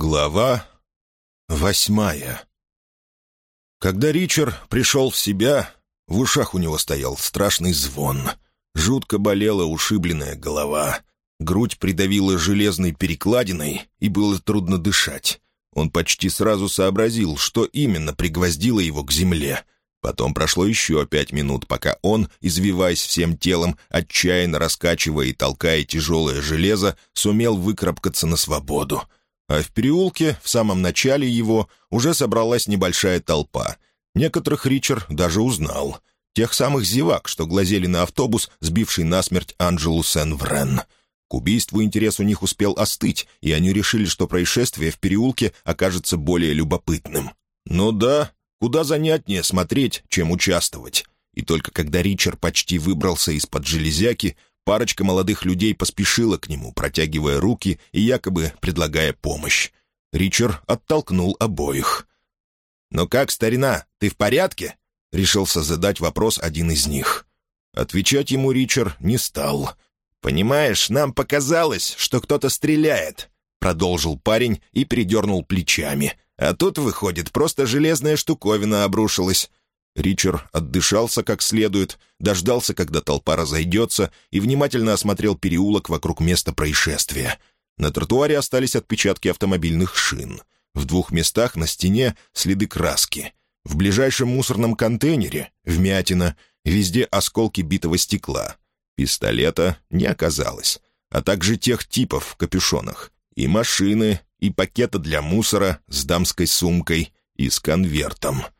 Глава восьмая Когда Ричард пришел в себя, в ушах у него стоял страшный звон. Жутко болела ушибленная голова. Грудь придавила железной перекладиной, и было трудно дышать. Он почти сразу сообразил, что именно пригвоздило его к земле. Потом прошло еще пять минут, пока он, извиваясь всем телом, отчаянно раскачивая и толкая тяжелое железо, сумел выкарабкаться на свободу — а в переулке, в самом начале его, уже собралась небольшая толпа. Некоторых Ричард даже узнал. Тех самых зевак, что глазели на автобус, сбивший насмерть Анджелу Сен-Врен. К убийству интерес у них успел остыть, и они решили, что происшествие в переулке окажется более любопытным. Ну да, куда занятнее смотреть, чем участвовать. И только когда Ричард почти выбрался из-под железяки, Парочка молодых людей поспешила к нему, протягивая руки и якобы предлагая помощь. Ричард оттолкнул обоих. «Ну как, старина, ты в порядке?» — решился задать вопрос один из них. Отвечать ему Ричард не стал. «Понимаешь, нам показалось, что кто-то стреляет», — продолжил парень и придернул плечами. «А тут, выходит, просто железная штуковина обрушилась. Ричард отдышался как следует, дождался, когда толпа разойдется, и внимательно осмотрел переулок вокруг места происшествия. На тротуаре остались отпечатки автомобильных шин. В двух местах на стене следы краски. В ближайшем мусорном контейнере — вмятина, везде осколки битого стекла. Пистолета не оказалось, а также тех типов в капюшонах. И машины, и пакета для мусора с дамской сумкой, и с конвертом —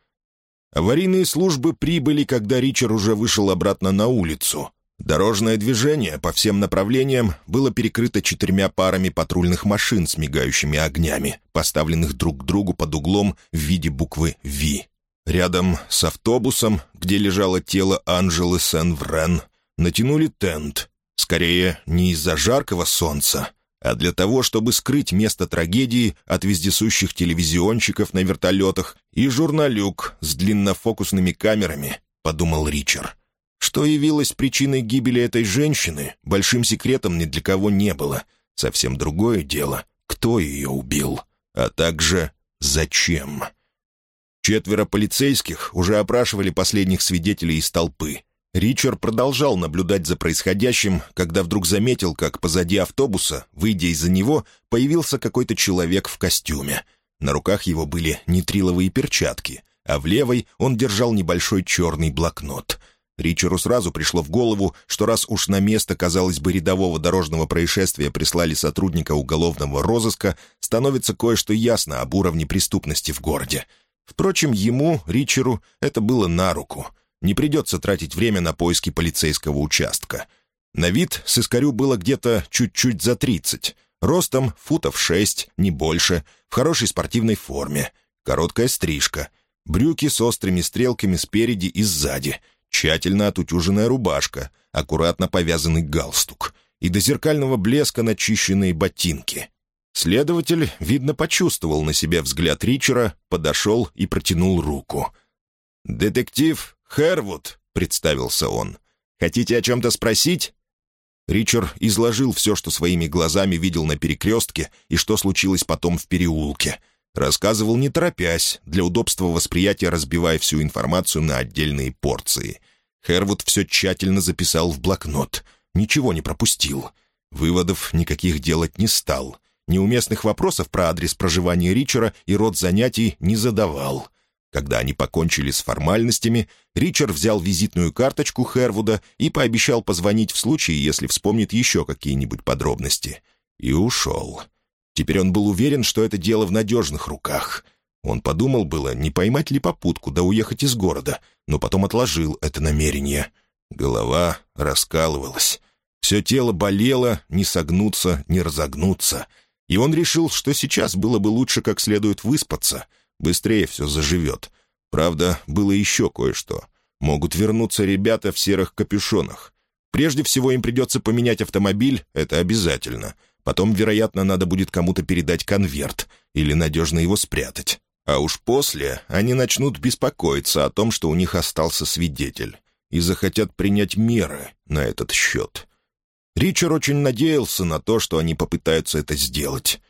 Аварийные службы прибыли, когда Ричард уже вышел обратно на улицу. Дорожное движение по всем направлениям было перекрыто четырьмя парами патрульных машин с мигающими огнями, поставленных друг к другу под углом в виде буквы «Ви». Рядом с автобусом, где лежало тело Анжелы Сен-Врен, натянули тент. Скорее, не из-за жаркого солнца, а для того, чтобы скрыть место трагедии от вездесущих телевизионщиков на вертолетах и журналюк с длиннофокусными камерами, — подумал Ричард. Что явилось причиной гибели этой женщины, большим секретом ни для кого не было. Совсем другое дело, кто ее убил, а также зачем. Четверо полицейских уже опрашивали последних свидетелей из толпы. Ричард продолжал наблюдать за происходящим, когда вдруг заметил, как позади автобуса, выйдя из-за него, появился какой-то человек в костюме. На руках его были нитриловые перчатки, а в левой он держал небольшой черный блокнот. Ричару сразу пришло в голову, что раз уж на место, казалось бы, рядового дорожного происшествия прислали сотрудника уголовного розыска, становится кое-что ясно об уровне преступности в городе. Впрочем, ему, Ричеру, это было на руку — не придется тратить время на поиски полицейского участка. На вид сыскарю было где-то чуть-чуть за тридцать. Ростом футов шесть, не больше, в хорошей спортивной форме. Короткая стрижка. Брюки с острыми стрелками спереди и сзади. Тщательно отутюженная рубашка. Аккуратно повязанный галстук. И до зеркального блеска начищенные ботинки. Следователь, видно, почувствовал на себе взгляд Ричера, подошел и протянул руку. «Детектив «Хэрвуд», — представился он. «Хотите о чем-то спросить?» Ричард изложил все, что своими глазами видел на перекрестке и что случилось потом в переулке. Рассказывал не торопясь, для удобства восприятия разбивая всю информацию на отдельные порции. Хэрвуд все тщательно записал в блокнот. Ничего не пропустил. Выводов никаких делать не стал. Неуместных вопросов про адрес проживания Ричера и род занятий не задавал. Когда они покончили с формальностями, Ричард взял визитную карточку Хервуда и пообещал позвонить в случае, если вспомнит еще какие-нибудь подробности. И ушел. Теперь он был уверен, что это дело в надежных руках. Он подумал было, не поймать ли попутку, да уехать из города, но потом отложил это намерение. Голова раскалывалась. Все тело болело, не согнуться, не разогнуться. И он решил, что сейчас было бы лучше как следует выспаться — Быстрее все заживет. Правда, было еще кое-что. Могут вернуться ребята в серых капюшонах. Прежде всего им придется поменять автомобиль, это обязательно. Потом, вероятно, надо будет кому-то передать конверт или надежно его спрятать. А уж после они начнут беспокоиться о том, что у них остался свидетель, и захотят принять меры на этот счет. Ричард очень надеялся на то, что они попытаются это сделать.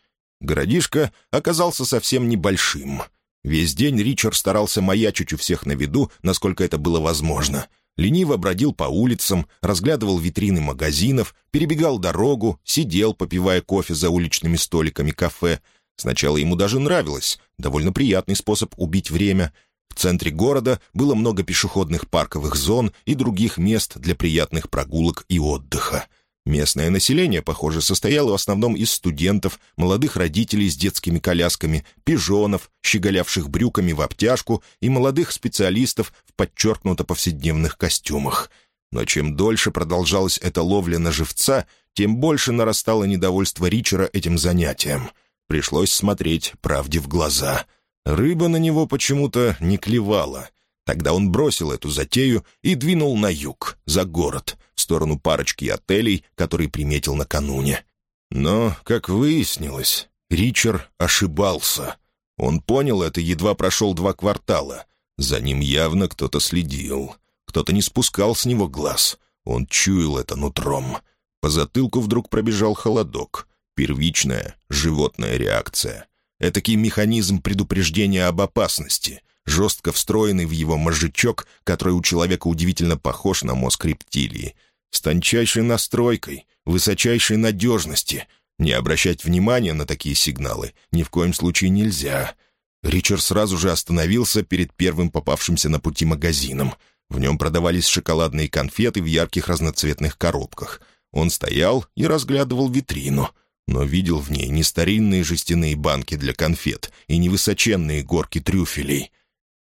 Городишко оказался совсем небольшим. Весь день Ричард старался маячить у всех на виду, насколько это было возможно. Лениво бродил по улицам, разглядывал витрины магазинов, перебегал дорогу, сидел, попивая кофе за уличными столиками кафе. Сначала ему даже нравилось, довольно приятный способ убить время. В центре города было много пешеходных парковых зон и других мест для приятных прогулок и отдыха. Местное население, похоже, состояло в основном из студентов, молодых родителей с детскими колясками, пижонов, щеголявших брюками в обтяжку и молодых специалистов в подчеркнуто повседневных костюмах. Но чем дольше продолжалась эта ловля на живца, тем больше нарастало недовольство Ричера этим занятием. Пришлось смотреть правде в глаза. Рыба на него почему-то не клевала. Тогда он бросил эту затею и двинул на юг, за город — в сторону парочки отелей, которые приметил накануне. Но, как выяснилось, Ричард ошибался. Он понял это, едва прошел два квартала. За ним явно кто-то следил. Кто-то не спускал с него глаз. Он чуял это нутром. По затылку вдруг пробежал холодок. Первичная животная реакция. Этакий механизм предупреждения об опасности, жестко встроенный в его мозжечок, который у человека удивительно похож на мозг рептилии — с тончайшей настройкой, высочайшей надежности. Не обращать внимания на такие сигналы ни в коем случае нельзя. Ричард сразу же остановился перед первым попавшимся на пути магазином. В нем продавались шоколадные конфеты в ярких разноцветных коробках. Он стоял и разглядывал витрину, но видел в ней не старинные жестяные банки для конфет и не высоченные горки трюфелей,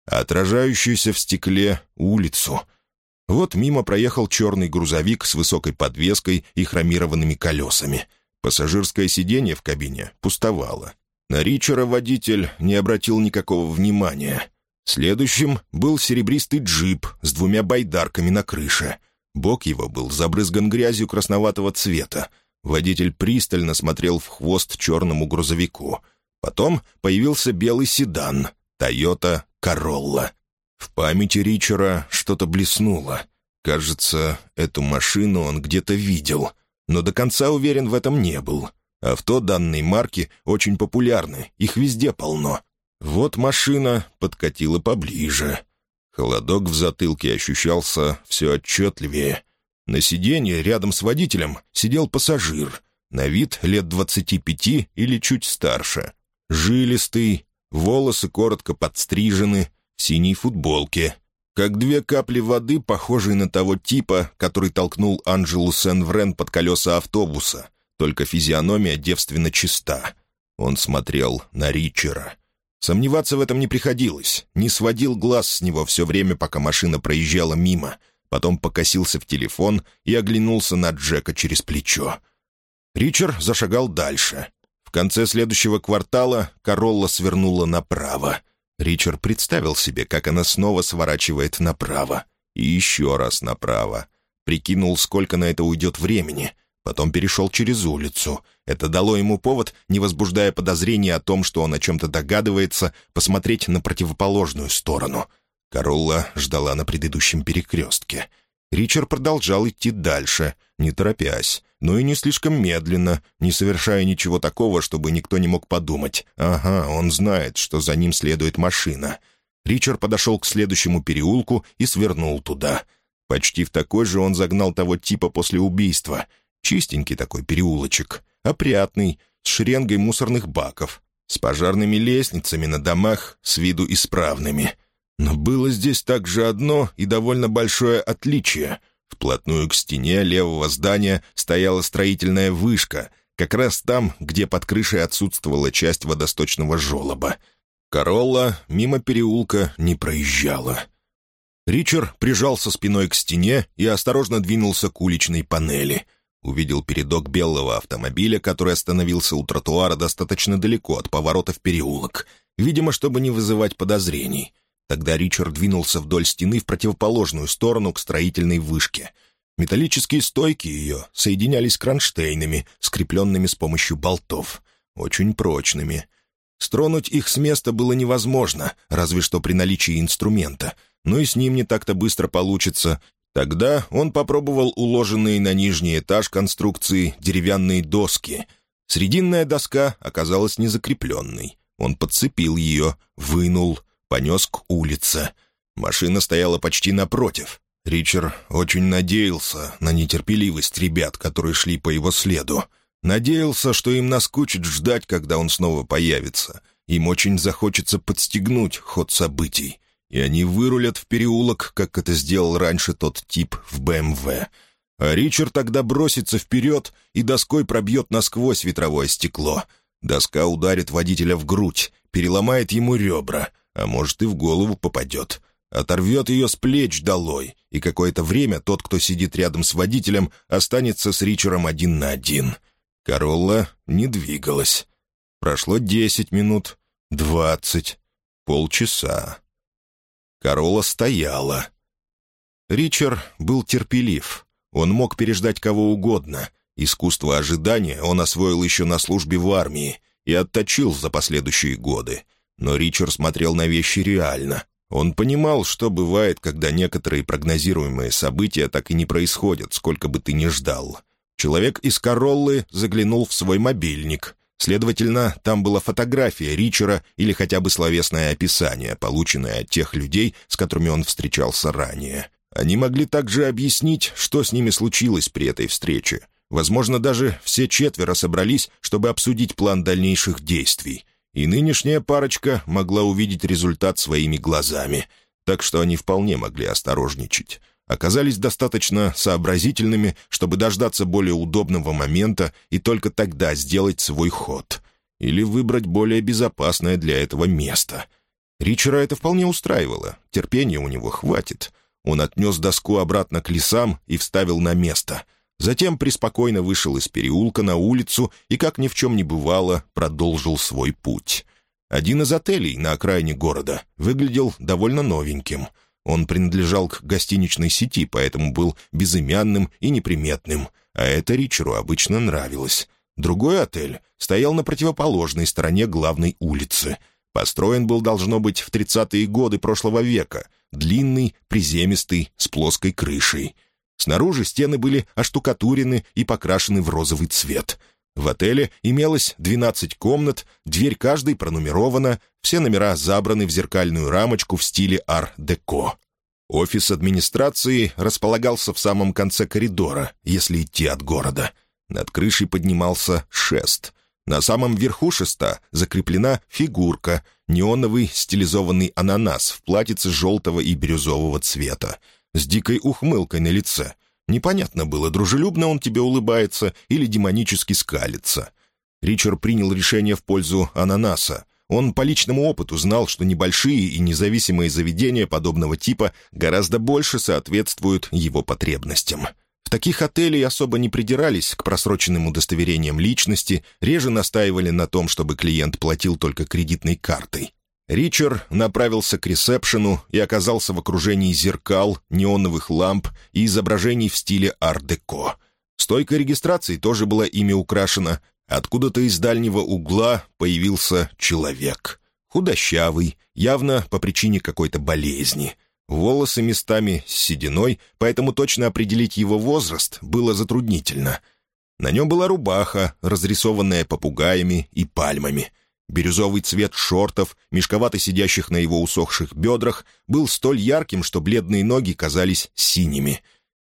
а отражающуюся в стекле улицу — вот мимо проехал черный грузовик с высокой подвеской и хромированными колесами. Пассажирское сиденье в кабине пустовало. На Ричера водитель не обратил никакого внимания. Следующим был серебристый джип с двумя байдарками на крыше. Бок его был забрызган грязью красноватого цвета. Водитель пристально смотрел в хвост черному грузовику. Потом появился белый седан «Тойота Королла». В памяти Ричера что-то блеснуло. Кажется, эту машину он где-то видел, но до конца уверен в этом не был. Авто данной марки очень популярны, их везде полно. Вот машина подкатила поближе. Холодок в затылке ощущался все отчетливее. На сиденье рядом с водителем сидел пассажир, на вид лет двадцати пяти или чуть старше. Жилистый, волосы коротко подстрижены, синей футболке, как две капли воды, похожие на того типа, который толкнул Анжелу Сен-Врен под колеса автобуса, только физиономия девственно чиста. Он смотрел на Ричера. Сомневаться в этом не приходилось, не сводил глаз с него все время, пока машина проезжала мимо, потом покосился в телефон и оглянулся на Джека через плечо. Ричард зашагал дальше. В конце следующего квартала Королла свернула направо — Ричард представил себе, как она снова сворачивает направо. И еще раз направо. Прикинул, сколько на это уйдет времени. Потом перешел через улицу. Это дало ему повод, не возбуждая подозрений о том, что он о чем-то догадывается, посмотреть на противоположную сторону. Королла ждала на предыдущем перекрестке. Ричард продолжал идти дальше, не торопясь но и не слишком медленно, не совершая ничего такого, чтобы никто не мог подумать. Ага, он знает, что за ним следует машина. Ричард подошел к следующему переулку и свернул туда. Почти в такой же он загнал того типа после убийства. Чистенький такой переулочек, опрятный, с шеренгой мусорных баков, с пожарными лестницами на домах, с виду исправными. Но было здесь также одно и довольно большое отличие — Вплотную к стене левого здания стояла строительная вышка, как раз там, где под крышей отсутствовала часть водосточного желоба. Королла мимо переулка не проезжала. Ричард прижался спиной к стене и осторожно двинулся к уличной панели. Увидел передок белого автомобиля, который остановился у тротуара достаточно далеко от поворота в переулок, видимо, чтобы не вызывать подозрений. Тогда Ричард двинулся вдоль стены в противоположную сторону к строительной вышке. Металлические стойки ее соединялись кронштейнами, скрепленными с помощью болтов. Очень прочными. Стронуть их с места было невозможно, разве что при наличии инструмента. Но и с ним не так-то быстро получится. Тогда он попробовал уложенные на нижний этаж конструкции деревянные доски. Срединная доска оказалась незакрепленной. Он подцепил ее, вынул, понес к улице. Машина стояла почти напротив. Ричард очень надеялся на нетерпеливость ребят, которые шли по его следу. Надеялся, что им наскучит ждать, когда он снова появится. Им очень захочется подстегнуть ход событий. И они вырулят в переулок, как это сделал раньше тот тип в БМВ. А Ричард тогда бросится вперед и доской пробьет насквозь ветровое стекло. Доска ударит водителя в грудь, переломает ему ребра, а может и в голову попадет. Оторвет ее с плеч долой, и какое-то время тот, кто сидит рядом с водителем, останется с Ричером один на один. Королла не двигалась. Прошло десять минут, двадцать, полчаса. Королла стояла. Ричард был терпелив. Он мог переждать кого угодно. Искусство ожидания он освоил еще на службе в армии и отточил за последующие годы. Но Ричард смотрел на вещи реально. Он понимал, что бывает, когда некоторые прогнозируемые события так и не происходят, сколько бы ты ни ждал. Человек из Короллы заглянул в свой мобильник. Следовательно, там была фотография Ричера или хотя бы словесное описание, полученное от тех людей, с которыми он встречался ранее. Они могли также объяснить, что с ними случилось при этой встрече. Возможно, даже все четверо собрались, чтобы обсудить план дальнейших действий. И нынешняя парочка могла увидеть результат своими глазами, так что они вполне могли осторожничать. Оказались достаточно сообразительными, чтобы дождаться более удобного момента и только тогда сделать свой ход. Или выбрать более безопасное для этого место. Ричера это вполне устраивало, терпения у него хватит — он отнес доску обратно к лесам и вставил на место. Затем преспокойно вышел из переулка на улицу и, как ни в чем не бывало, продолжил свой путь. Один из отелей на окраине города выглядел довольно новеньким. Он принадлежал к гостиничной сети, поэтому был безымянным и неприметным, а это Ричеру обычно нравилось. Другой отель стоял на противоположной стороне главной улицы. Построен был, должно быть, в 30-е годы прошлого века — длинный, приземистый, с плоской крышей. Снаружи стены были оштукатурены и покрашены в розовый цвет. В отеле имелось 12 комнат, дверь каждой пронумерована, все номера забраны в зеркальную рамочку в стиле ар-деко. Офис администрации располагался в самом конце коридора, если идти от города. Над крышей поднимался шест — на самом верху шеста закреплена фигурка, неоновый стилизованный ананас в платьице желтого и бирюзового цвета, с дикой ухмылкой на лице. Непонятно было, дружелюбно он тебе улыбается или демонически скалится. Ричард принял решение в пользу ананаса. Он по личному опыту знал, что небольшие и независимые заведения подобного типа гораздо больше соответствуют его потребностям таких отелей особо не придирались к просроченным удостоверениям личности, реже настаивали на том, чтобы клиент платил только кредитной картой. Ричард направился к ресепшену и оказался в окружении зеркал, неоновых ламп и изображений в стиле ар-деко. Стойка регистрации тоже была ими украшена. Откуда-то из дальнего угла появился человек. Худощавый, явно по причине какой-то болезни — Волосы местами с сединой, поэтому точно определить его возраст было затруднительно. На нем была рубаха, разрисованная попугаями и пальмами. Бирюзовый цвет шортов, мешковато сидящих на его усохших бедрах, был столь ярким, что бледные ноги казались синими.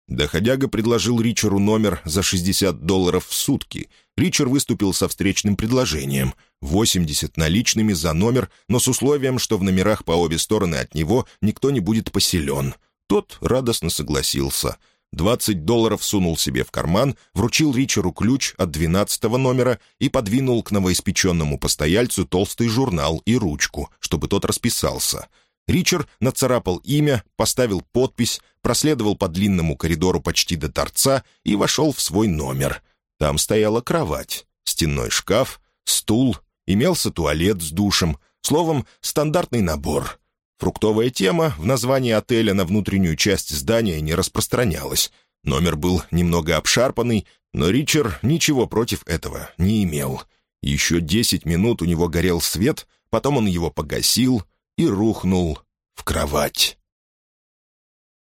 Доходяга предложил Ричеру номер за 60 долларов в сутки — Ричард выступил со встречным предложением — 80 наличными за номер, но с условием, что в номерах по обе стороны от него никто не будет поселен. Тот радостно согласился. 20 долларов сунул себе в карман, вручил Ричеру ключ от 12 номера и подвинул к новоиспеченному постояльцу толстый журнал и ручку, чтобы тот расписался. Ричард нацарапал имя, поставил подпись, проследовал по длинному коридору почти до торца и вошел в свой номер — там стояла кровать, стенной шкаф, стул, имелся туалет с душем, словом, стандартный набор. Фруктовая тема в названии отеля на внутреннюю часть здания не распространялась. Номер был немного обшарпанный, но Ричард ничего против этого не имел. Еще десять минут у него горел свет, потом он его погасил и рухнул в кровать.